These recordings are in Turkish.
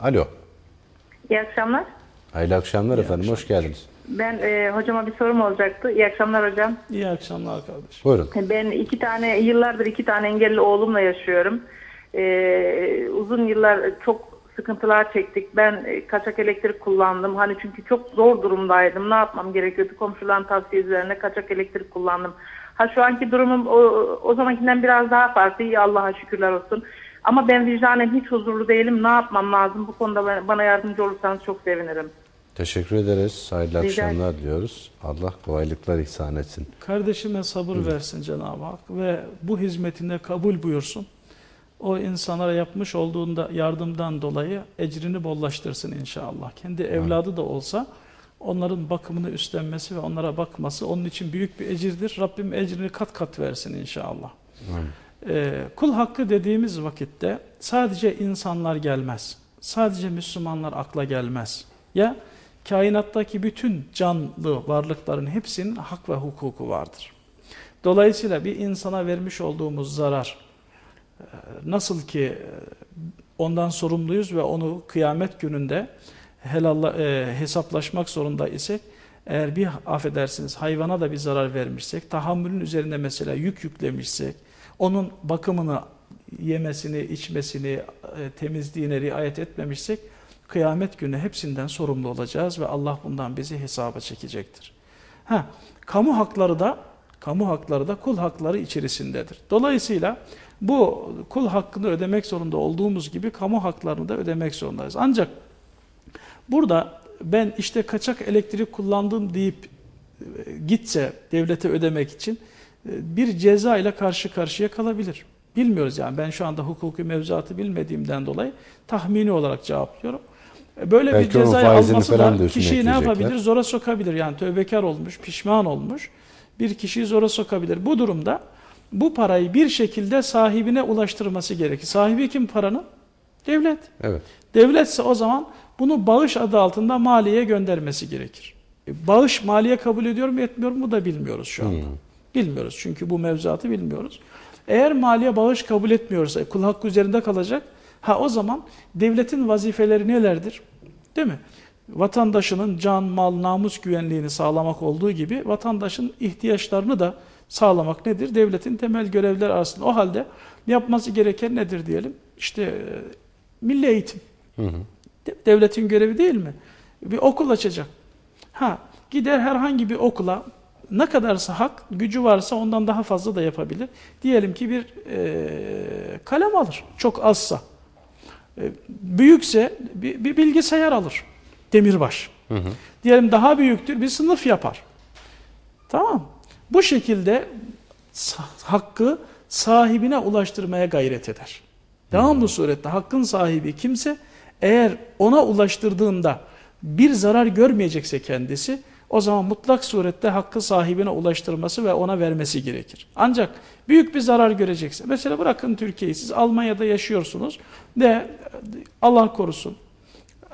Alo. İyi akşamlar. Hayırlı akşamlar efendim. Hoş geldiniz. Ben e, hocama bir sorum olacaktı. İyi akşamlar hocam. İyi akşamlar kardeşim. Buyurun. Ben iki tane yıllardır iki tane engelli oğlumla yaşıyorum. E, uzun yıllar çok sıkıntılar çektik. Ben e, kaçak elektrik kullandım. Hani çünkü çok zor durumdaydım. Ne yapmam gerekiyordu? Komşuların tavsiye üzerine kaçak elektrik kullandım. Ha şu anki durumum o, o zamankinden biraz daha farklı. İyi Allah'a şükürler olsun. Ama ben vicdanen hiç huzurlu değilim. Ne yapmam lazım? Bu konuda bana yardımcı olursanız çok sevinirim. Teşekkür ederiz. Hayırlı Rica akşamlar diliyoruz. Allah kolaylıklar ihsan etsin. Kardeşime sabır versin Cenab-ı Hak ve bu hizmetinde kabul buyursun. O insanlara yapmış olduğunda yardımdan dolayı ecrini bollaştırsın inşallah. Kendi evladı da olsa onların bakımını üstlenmesi ve onlara bakması onun için büyük bir ecirdir. Rabbim ecrini kat kat versin inşallah. Ee, kul hakkı dediğimiz vakitte sadece insanlar gelmez. Sadece Müslümanlar akla gelmez. Ya kainattaki bütün canlı varlıkların hepsinin hak ve hukuku vardır. Dolayısıyla bir insana vermiş olduğumuz zarar e, nasıl ki e, ondan sorumluyuz ve onu kıyamet gününde helalla, e, hesaplaşmak zorunda isek eğer bir affedersiniz hayvana da bir zarar vermişsek, tahammülün üzerinde mesela yük yüklemişsek, onun bakımını, yemesini, içmesini, e, temizliğine riayet etmemişsek, kıyamet günü hepsinden sorumlu olacağız ve Allah bundan bizi hesaba çekecektir. Ha, kamu hakları da kamu hakları da kul hakları içerisindedir. Dolayısıyla bu kul hakkını ödemek zorunda olduğumuz gibi kamu haklarını da ödemek zorundayız. Ancak burada ben işte kaçak elektrik kullandım deyip e, gitse devlete ödemek için bir ceza ile karşı karşıya kalabilir. Bilmiyoruz yani ben şu anda hukuki mevzuatı bilmediğimden dolayı tahmini olarak cevaplıyorum. E, Böyle Belki bir cezayı alması da kişiyi ne yapabilir? Zora sokabilir. Yani tövbekar olmuş, pişman olmuş bir kişiyi zora sokabilir. Bu durumda bu parayı bir şekilde sahibine ulaştırması gerekir. Sahibi kim paranın? Devlet. Evet. Devletse o zaman bunu bağış adı altında maliyeye göndermesi gerekir. E, Bağış maliye kabul ediyor mu etmiyor mu da bilmiyoruz şu anda. Bilmiyoruz çünkü bu mevzuatı bilmiyoruz. Eğer maliye bağış kabul etmiyorsa kul hakkı üzerinde kalacak. Ha o zaman devletin vazifeleri nelerdir? Değil mi? Vatandaşının can, mal, namus güvenliğini sağlamak olduğu gibi vatandaşın ihtiyaçlarını da sağlamak nedir? Devletin temel görevler arasında. O halde yapması gereken nedir diyelim? İşte e, milli eğitim. De- Devletin görevi değil mi? Bir okul açacak. Ha, gider herhangi bir okula ne kadarsa hak, gücü varsa ondan daha fazla da yapabilir. Diyelim ki bir e, kalem alır, çok azsa. E, büyükse bir, bir bilgisayar alır, demirbaş. Diyelim daha büyüktür, bir sınıf yapar. Tamam. Bu şekilde hakkı sahibine ulaştırmaya gayret eder. Devamlı surette hakkın sahibi kimse eğer ona ulaştırdığında bir zarar görmeyecekse kendisi o zaman mutlak surette hakkı sahibine ulaştırması ve ona vermesi gerekir. Ancak büyük bir zarar görecekse mesela bırakın Türkiye'yi siz Almanya'da yaşıyorsunuz ve Allah korusun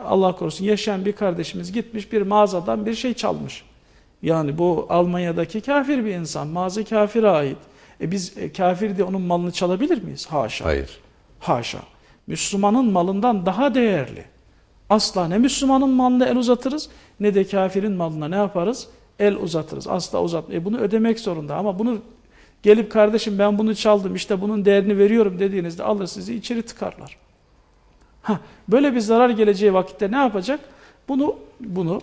Allah korusun yaşayan bir kardeşimiz gitmiş bir mağazadan bir şey çalmış. Yani bu Almanya'daki kafir bir insan. Mağaza kafire ait. E biz e, kafir diye onun malını çalabilir miyiz? Haşa. Hayır. Haşa. Müslümanın malından daha değerli. Asla ne Müslümanın malına el uzatırız ne de kafirin malına ne yaparız? El uzatırız. Asla uzat. E bunu ödemek zorunda ama bunu gelip kardeşim ben bunu çaldım işte bunun değerini veriyorum dediğinizde alır sizi içeri tıkarlar. Ha, böyle bir zarar geleceği vakitte ne yapacak? Bunu bunu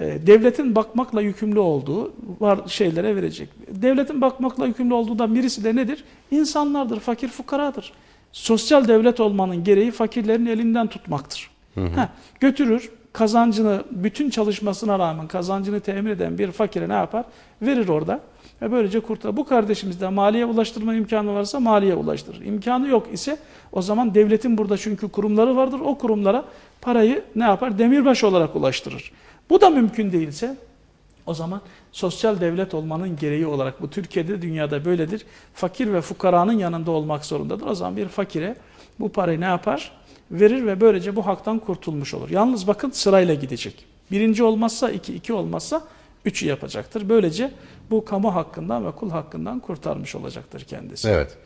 e, devletin bakmakla yükümlü olduğu var şeylere verecek. Devletin bakmakla yükümlü olduğundan birisi de nedir? İnsanlardır, fakir fukaradır. Sosyal devlet olmanın gereği fakirlerin elinden tutmaktır. Ha, götürür kazancını bütün çalışmasına rağmen kazancını temin eden bir fakire ne yapar? Verir orada. Ve böylece kurtarır. Bu kardeşimizde maliye ulaştırma imkanı varsa maliye ulaştırır. İmkanı yok ise o zaman devletin burada çünkü kurumları vardır. O kurumlara parayı ne yapar? Demirbaş olarak ulaştırır. Bu da mümkün değilse o zaman sosyal devlet olmanın gereği olarak bu Türkiye'de dünyada böyledir. Fakir ve fukaranın yanında olmak zorundadır. O zaman bir fakire bu parayı ne yapar? Verir ve böylece bu haktan kurtulmuş olur. Yalnız bakın sırayla gidecek. Birinci olmazsa iki, iki olmazsa üçü yapacaktır. Böylece bu kamu hakkından ve kul hakkından kurtarmış olacaktır kendisi. Evet.